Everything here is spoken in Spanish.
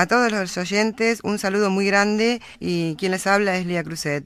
A todos los oyentes, un saludo muy grande y quien les habla es Lía Cruzet.